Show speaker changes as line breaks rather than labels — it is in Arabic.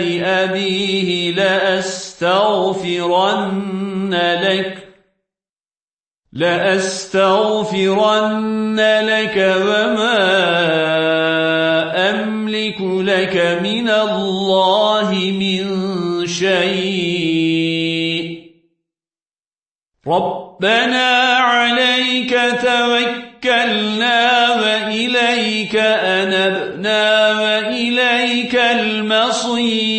لأبيه لأستغفرن لك. لأستغفرن لك وما أملك لك من الله من شيء. ربنا عليك توكلنا وإليك أنبنا وإليك المصير